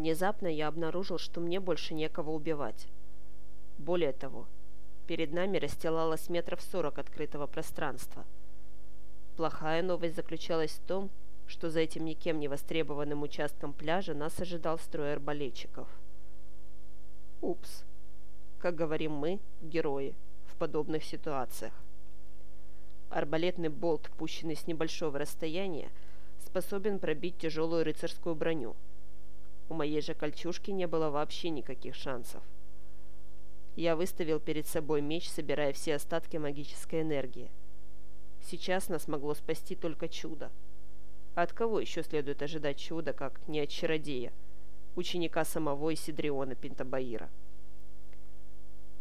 Внезапно я обнаружил, что мне больше некого убивать. Более того, перед нами расстилалось метров сорок открытого пространства. Плохая новость заключалась в том, что за этим никем не востребованным участком пляжа нас ожидал строй арбалетчиков. Упс. Как говорим мы, герои, в подобных ситуациях. Арбалетный болт, пущенный с небольшого расстояния, способен пробить тяжелую рыцарскую броню. У моей же кольчужки не было вообще никаких шансов. Я выставил перед собой меч, собирая все остатки магической энергии. Сейчас нас могло спасти только чудо. А от кого еще следует ожидать чуда, как не от чародея, ученика самого Исидриона Пентабаира?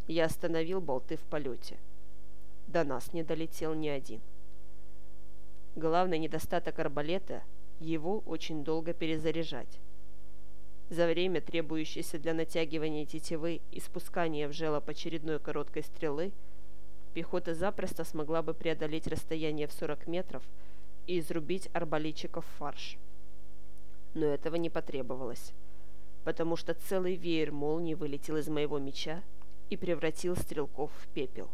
Я остановил болты в полете. До нас не долетел ни один. Главный недостаток арбалета – его очень долго перезаряжать. За время, требующееся для натягивания тетивы и спускания в желоб очередной короткой стрелы, пехота запросто смогла бы преодолеть расстояние в 40 метров и изрубить арбалетчиков фарш. Но этого не потребовалось, потому что целый веер молний вылетел из моего меча и превратил стрелков в пепел.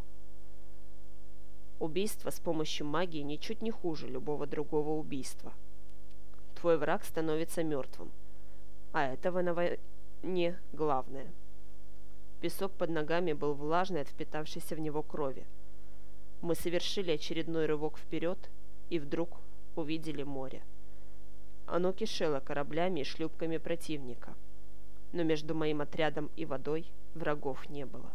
Убийство с помощью магии ничуть не хуже любого другого убийства. Твой враг становится мертвым, а этого на войне главное. Песок под ногами был влажный от впитавшейся в него крови. Мы совершили очередной рывок вперед и вдруг увидели море. Оно кишело кораблями и шлюпками противника, но между моим отрядом и водой врагов не было.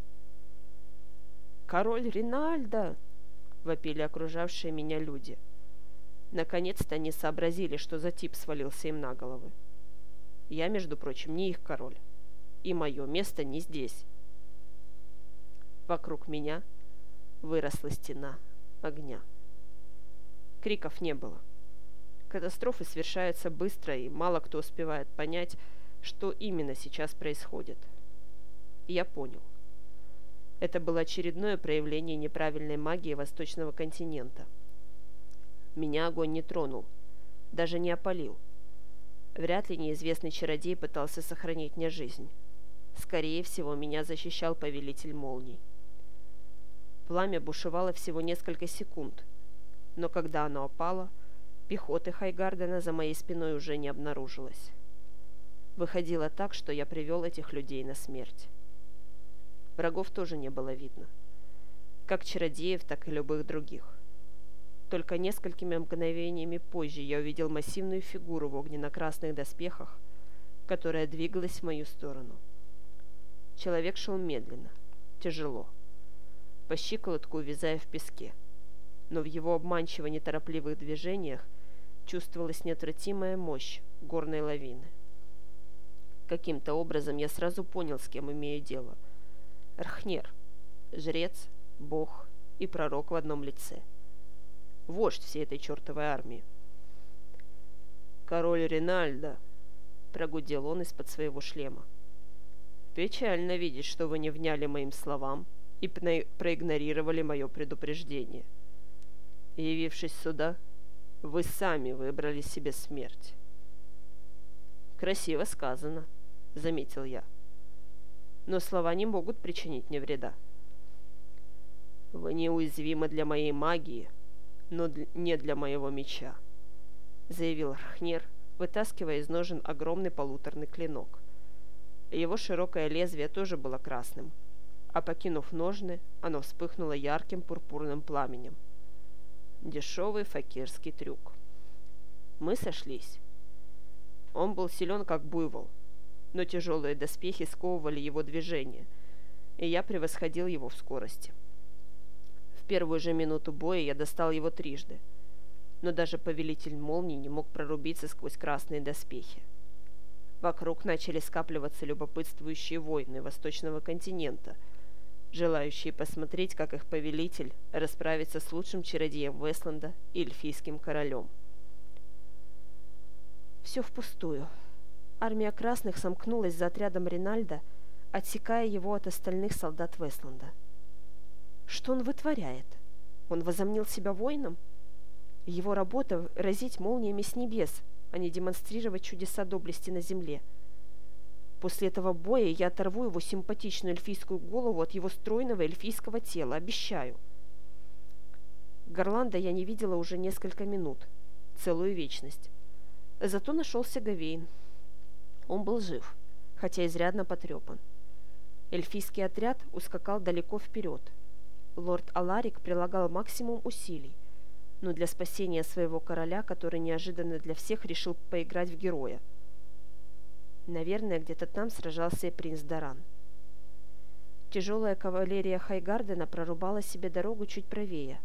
«Король Ринальдо!» — вопили окружавшие меня люди. Наконец-то они сообразили, что за тип свалился им на головы. Я, между прочим, не их король, и мое место не здесь. Вокруг меня выросла стена огня. Криков не было. Катастрофы совершаются быстро, и мало кто успевает понять, что именно сейчас происходит. Я понял. Это было очередное проявление неправильной магии восточного континента. Меня огонь не тронул, даже не опалил. Вряд ли неизвестный чародей пытался сохранить мне жизнь. Скорее всего, меня защищал повелитель молний. Пламя бушевало всего несколько секунд, но когда оно опало, пехоты Хайгардена за моей спиной уже не обнаружилось. Выходило так, что я привел этих людей на смерть. Врагов тоже не было видно. Как чародеев, так и любых других. Только несколькими мгновениями позже я увидел массивную фигуру в огненно-красных доспехах, которая двигалась в мою сторону. Человек шел медленно, тяжело, по щиколотку увязая в песке, но в его обманчиво неторопливых движениях чувствовалась неотвратимая мощь горной лавины. Каким-то образом я сразу понял, с кем имею дело – Рхнер, жрец, бог и пророк в одном лице. Вождь всей этой чертовой армии. «Король Ринальдо», — прогудел он из-под своего шлема. «Печально видеть, что вы не вняли моим словам и проигнорировали мое предупреждение. Явившись сюда, вы сами выбрали себе смерть». «Красиво сказано», — заметил я но слова не могут причинить мне вреда. Вы неуязвимы для моей магии, но не для моего меча, заявил Рхнер, вытаскивая из ножен огромный полуторный клинок. Его широкое лезвие тоже было красным, а покинув ножны, оно вспыхнуло ярким пурпурным пламенем. Дешевый факирский трюк. Мы сошлись. Он был силен, как буйвол, но тяжелые доспехи сковывали его движение, и я превосходил его в скорости. Первую же минуту боя я достал его трижды, но даже повелитель молний не мог прорубиться сквозь красные доспехи. Вокруг начали скапливаться любопытствующие воины восточного континента, желающие посмотреть, как их повелитель расправится с лучшим чародеем Вестланда и эльфийским королем. «Все впустую», Армия красных сомкнулась за отрядом Ринальда, отсекая его от остальных солдат Вестланда. Что он вытворяет? Он возомнил себя воином? Его работа — разить молниями с небес, а не демонстрировать чудеса доблести на земле. После этого боя я оторву его симпатичную эльфийскую голову от его стройного эльфийского тела, обещаю. Горланда я не видела уже несколько минут, целую вечность. Зато нашелся Гавейн. Он был жив, хотя изрядно потрепан. Эльфийский отряд ускакал далеко вперед. Лорд Аларик прилагал максимум усилий, но для спасения своего короля, который неожиданно для всех решил поиграть в героя. Наверное, где-то там сражался и принц Даран. Тяжелая кавалерия Хайгардена прорубала себе дорогу чуть правее.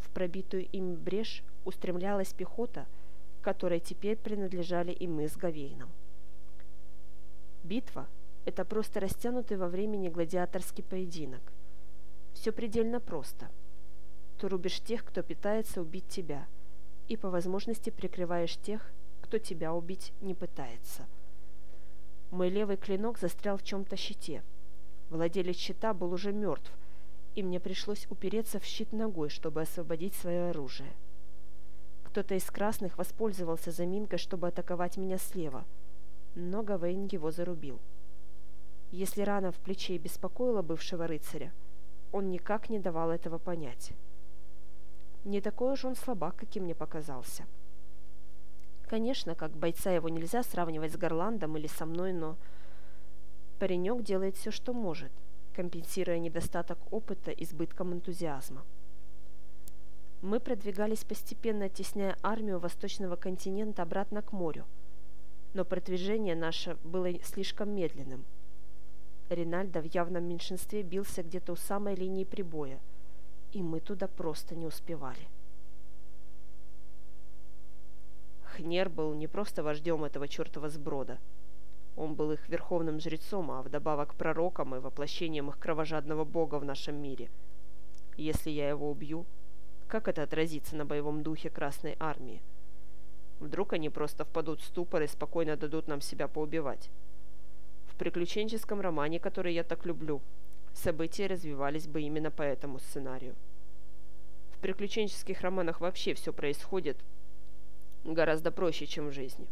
В пробитую им брешь устремлялась пехота, которой теперь принадлежали и мы с Гавейном. Битва – это просто растянутый во времени гладиаторский поединок. Все предельно просто – то рубишь тех, кто пытается убить тебя, и по возможности прикрываешь тех, кто тебя убить не пытается. Мой левый клинок застрял в чем-то щите. Владелец щита был уже мертв, и мне пришлось упереться в щит ногой, чтобы освободить свое оружие. Кто-то из красных воспользовался заминкой, чтобы атаковать меня слева, но Гавейн его зарубил. Если рана в плече беспокоила бывшего рыцаря, он никак не давал этого понять. Не такой уж он слабак, каким мне показался. Конечно, как бойца его нельзя сравнивать с Горландом или со мной, но... Паренек делает все, что может, компенсируя недостаток опыта избытком энтузиазма. Мы продвигались постепенно, оттесняя армию восточного континента обратно к морю, но продвижение наше было слишком медленным. Ринальдо в явном меньшинстве бился где-то у самой линии прибоя – и мы туда просто не успевали. Хнер был не просто вождем этого чертова сброда. Он был их верховным жрецом, а вдобавок пророком и воплощением их кровожадного бога в нашем мире. Если я его убью, как это отразится на боевом духе Красной Армии? Вдруг они просто впадут в ступор и спокойно дадут нам себя поубивать? Приключенческом романе, который я так люблю, события развивались бы именно по этому сценарию. В приключенческих романах вообще все происходит гораздо проще, чем в жизни.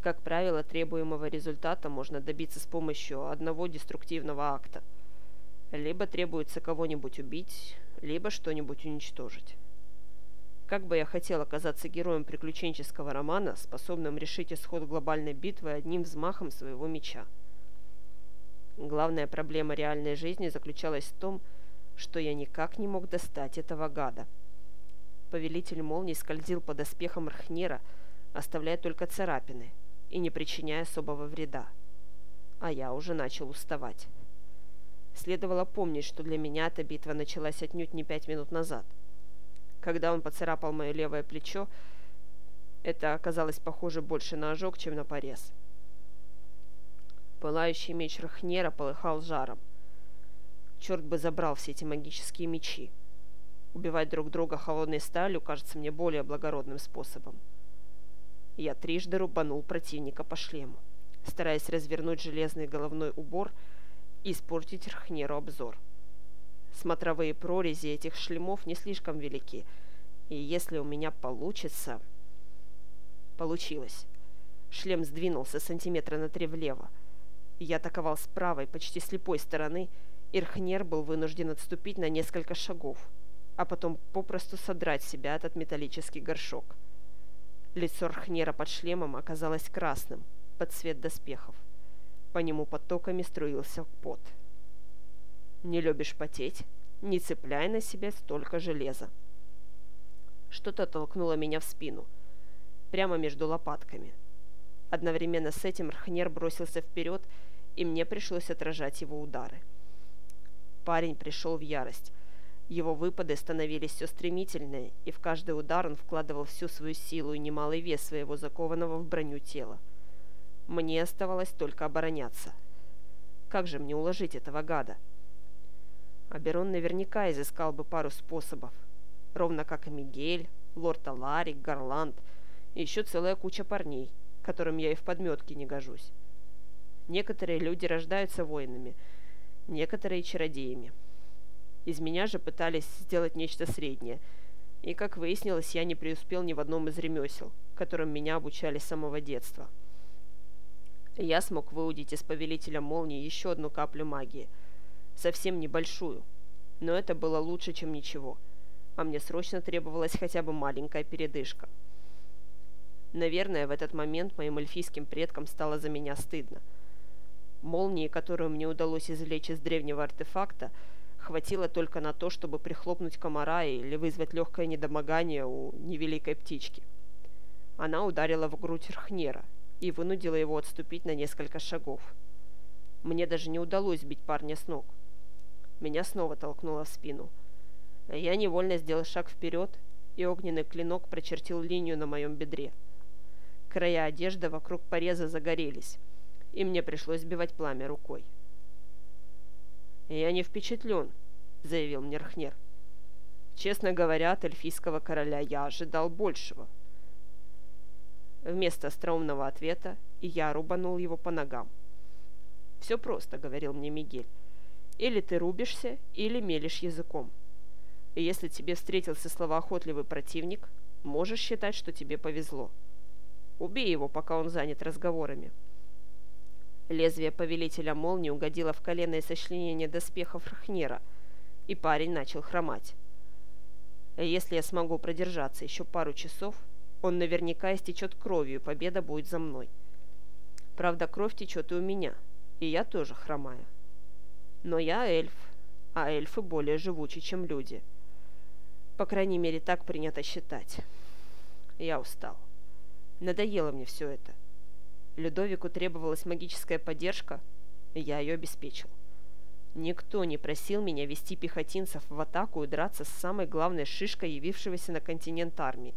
Как правило, требуемого результата можно добиться с помощью одного деструктивного акта. Либо требуется кого-нибудь убить, либо что-нибудь уничтожить. Как бы я хотел оказаться героем приключенческого романа, способным решить исход глобальной битвы одним взмахом своего меча. Главная проблема реальной жизни заключалась в том, что я никак не мог достать этого гада. Повелитель молний скользил под доспехом Рхнера, оставляя только царапины и не причиняя особого вреда. А я уже начал уставать. Следовало помнить, что для меня эта битва началась отнюдь не пять минут назад. Когда он поцарапал мое левое плечо, это оказалось похоже больше на ожог, чем на порез. Пылающий меч Рахнера полыхал жаром. Черт бы забрал все эти магические мечи. Убивать друг друга холодной сталью кажется мне более благородным способом. Я трижды рубанул противника по шлему, стараясь развернуть железный головной убор и испортить Рахнеру обзор. Смотровые прорези этих шлемов не слишком велики, и если у меня получится... Получилось. Шлем сдвинулся сантиметра на три влево, я атаковал с правой, почти слепой стороны, Ирхнер был вынужден отступить на несколько шагов, а потом попросту содрать себя этот металлический горшок. Лицо Рхнера под шлемом оказалось красным, под цвет доспехов. По нему потоками струился пот. «Не любишь потеть? Не цепляй на себе столько железа!» Что-то толкнуло меня в спину, прямо между лопатками. Одновременно с этим Рхнер бросился вперед и мне пришлось отражать его удары. Парень пришел в ярость. Его выпады становились все стремительнее, и в каждый удар он вкладывал всю свою силу и немалый вес своего закованного в броню тела. Мне оставалось только обороняться. Как же мне уложить этого гада? Аберон наверняка изыскал бы пару способов, ровно как и Мигель, лорд Аларик, Гарланд и еще целая куча парней, которым я и в подметке не гожусь. Некоторые люди рождаются воинами, некоторые чародеями. Из меня же пытались сделать нечто среднее, и, как выяснилось, я не преуспел ни в одном из ремесел, которым меня обучали с самого детства. Я смог выудить из Повелителя Молнии еще одну каплю магии. Совсем небольшую. Но это было лучше, чем ничего. А мне срочно требовалась хотя бы маленькая передышка. Наверное, в этот момент моим эльфийским предкам стало за меня стыдно. Молнии, которую мне удалось извлечь из древнего артефакта, хватило только на то, чтобы прихлопнуть комара или вызвать легкое недомогание у невеликой птички. Она ударила в грудь Рхнера и вынудила его отступить на несколько шагов. Мне даже не удалось сбить парня с ног. Меня снова толкнуло в спину. Я невольно сделал шаг вперед, и огненный клинок прочертил линию на моем бедре – Края одежды вокруг пореза загорелись, и мне пришлось сбивать пламя рукой. «Я не впечатлен», — заявил мне Рхнер. «Честно говоря, от эльфийского короля я ожидал большего». Вместо остроумного ответа я рубанул его по ногам. «Все просто», — говорил мне Мигель. «Или ты рубишься, или мелешь языком. И если тебе встретился словоохотливый противник, можешь считать, что тебе повезло». Убей его, пока он занят разговорами. Лезвие повелителя молнии угодило в коленное сочленение доспехов Рахнера, и парень начал хромать. Если я смогу продержаться еще пару часов, он наверняка истечет кровью, победа будет за мной. Правда, кровь течет и у меня, и я тоже хромаю. Но я эльф, а эльфы более живучи, чем люди. По крайней мере, так принято считать. Я устал. Надоело мне все это. Людовику требовалась магическая поддержка, и я ее обеспечил. Никто не просил меня вести пехотинцев в атаку и драться с самой главной шишкой, явившегося на континент армии.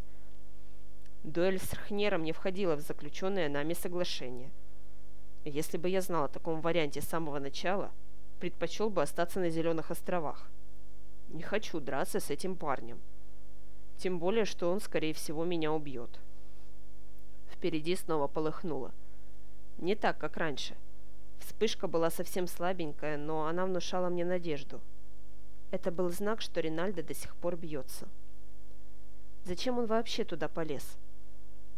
Дуэль с Рхнером не входила в заключенное нами соглашение. Если бы я знал о таком варианте с самого начала, предпочел бы остаться на Зеленых островах. Не хочу драться с этим парнем. Тем более, что он, скорее всего, меня убьет впереди снова полыхнуло. Не так, как раньше. Вспышка была совсем слабенькая, но она внушала мне надежду. Это был знак, что Ринальдо до сих пор бьется. Зачем он вообще туда полез?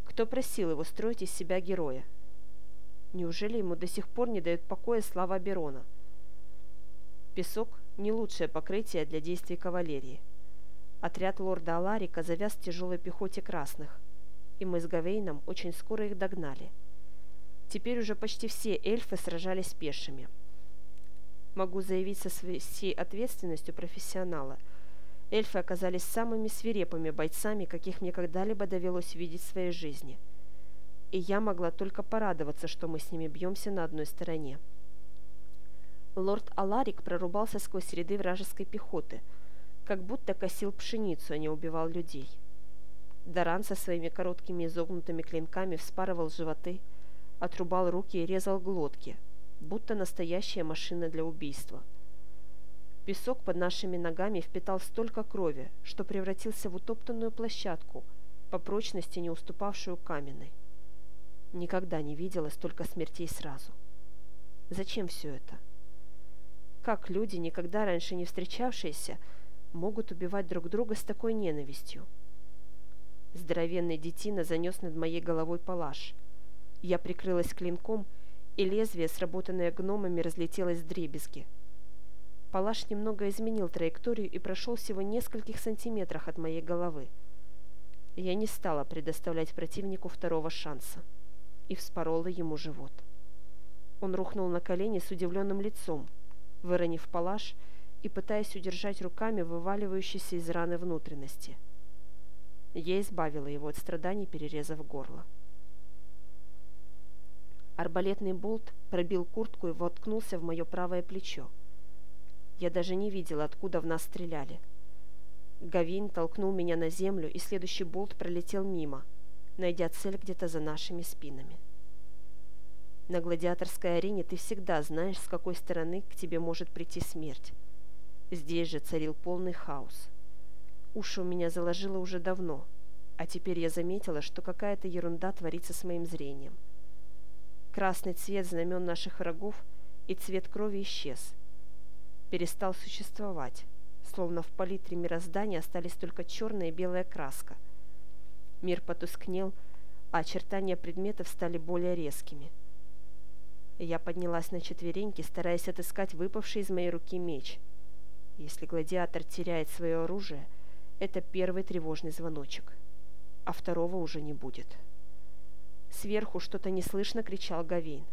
Кто просил его строить из себя героя? Неужели ему до сих пор не дают покоя слава Берона? Песок – не лучшее покрытие для действий кавалерии. Отряд лорда Аларика завяз тяжелой пехоте красных – и мы с Гавейном очень скоро их догнали. Теперь уже почти все эльфы сражались пешими. Могу заявить со всей ответственностью профессионала. Эльфы оказались самыми свирепыми бойцами, каких мне когда-либо довелось видеть в своей жизни. И я могла только порадоваться, что мы с ними бьемся на одной стороне. Лорд Аларик прорубался сквозь ряды вражеской пехоты, как будто косил пшеницу, а не убивал людей. Даран со своими короткими изогнутыми клинками вспарывал животы, отрубал руки и резал глотки, будто настоящая машина для убийства. Песок под нашими ногами впитал столько крови, что превратился в утоптанную площадку, по прочности не уступавшую каменной. Никогда не видела столько смертей сразу. Зачем все это? Как люди, никогда раньше не встречавшиеся, могут убивать друг друга с такой ненавистью? Здоровенный детина занес над моей головой палаш. Я прикрылась клинком, и лезвие, сработанное гномами, разлетелось в дребезги. Палаш немного изменил траекторию и прошел всего нескольких сантиметрах от моей головы. Я не стала предоставлять противнику второго шанса и вспорола ему живот. Он рухнул на колени с удивленным лицом, выронив палаш и пытаясь удержать руками вываливающиеся из раны внутренности – я избавила его от страданий, перерезав горло. Арбалетный болт пробил куртку и воткнулся в мое правое плечо. Я даже не видела, откуда в нас стреляли. Гавин толкнул меня на землю, и следующий болт пролетел мимо, найдя цель где-то за нашими спинами. На гладиаторской арене ты всегда знаешь, с какой стороны к тебе может прийти смерть. Здесь же царил полный хаос. Уши у меня заложило уже давно, а теперь я заметила, что какая-то ерунда творится с моим зрением. Красный цвет знамен наших врагов и цвет крови исчез. Перестал существовать, словно в палитре мироздания остались только черная и белая краска. Мир потускнел, а очертания предметов стали более резкими. Я поднялась на четвереньки, стараясь отыскать выпавший из моей руки меч. Если гладиатор теряет свое оружие, это первый тревожный звоночек, а второго уже не будет. Сверху что-то неслышно кричал Гавейн.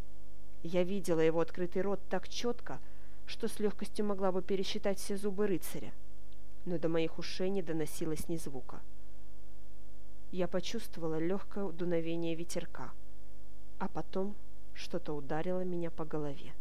Я видела его открытый рот так четко, что с легкостью могла бы пересчитать все зубы рыцаря, но до моих ушей не доносилось ни звука. Я почувствовала легкое дуновение ветерка, а потом что-то ударило меня по голове.